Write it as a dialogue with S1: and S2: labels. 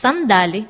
S1: сандали.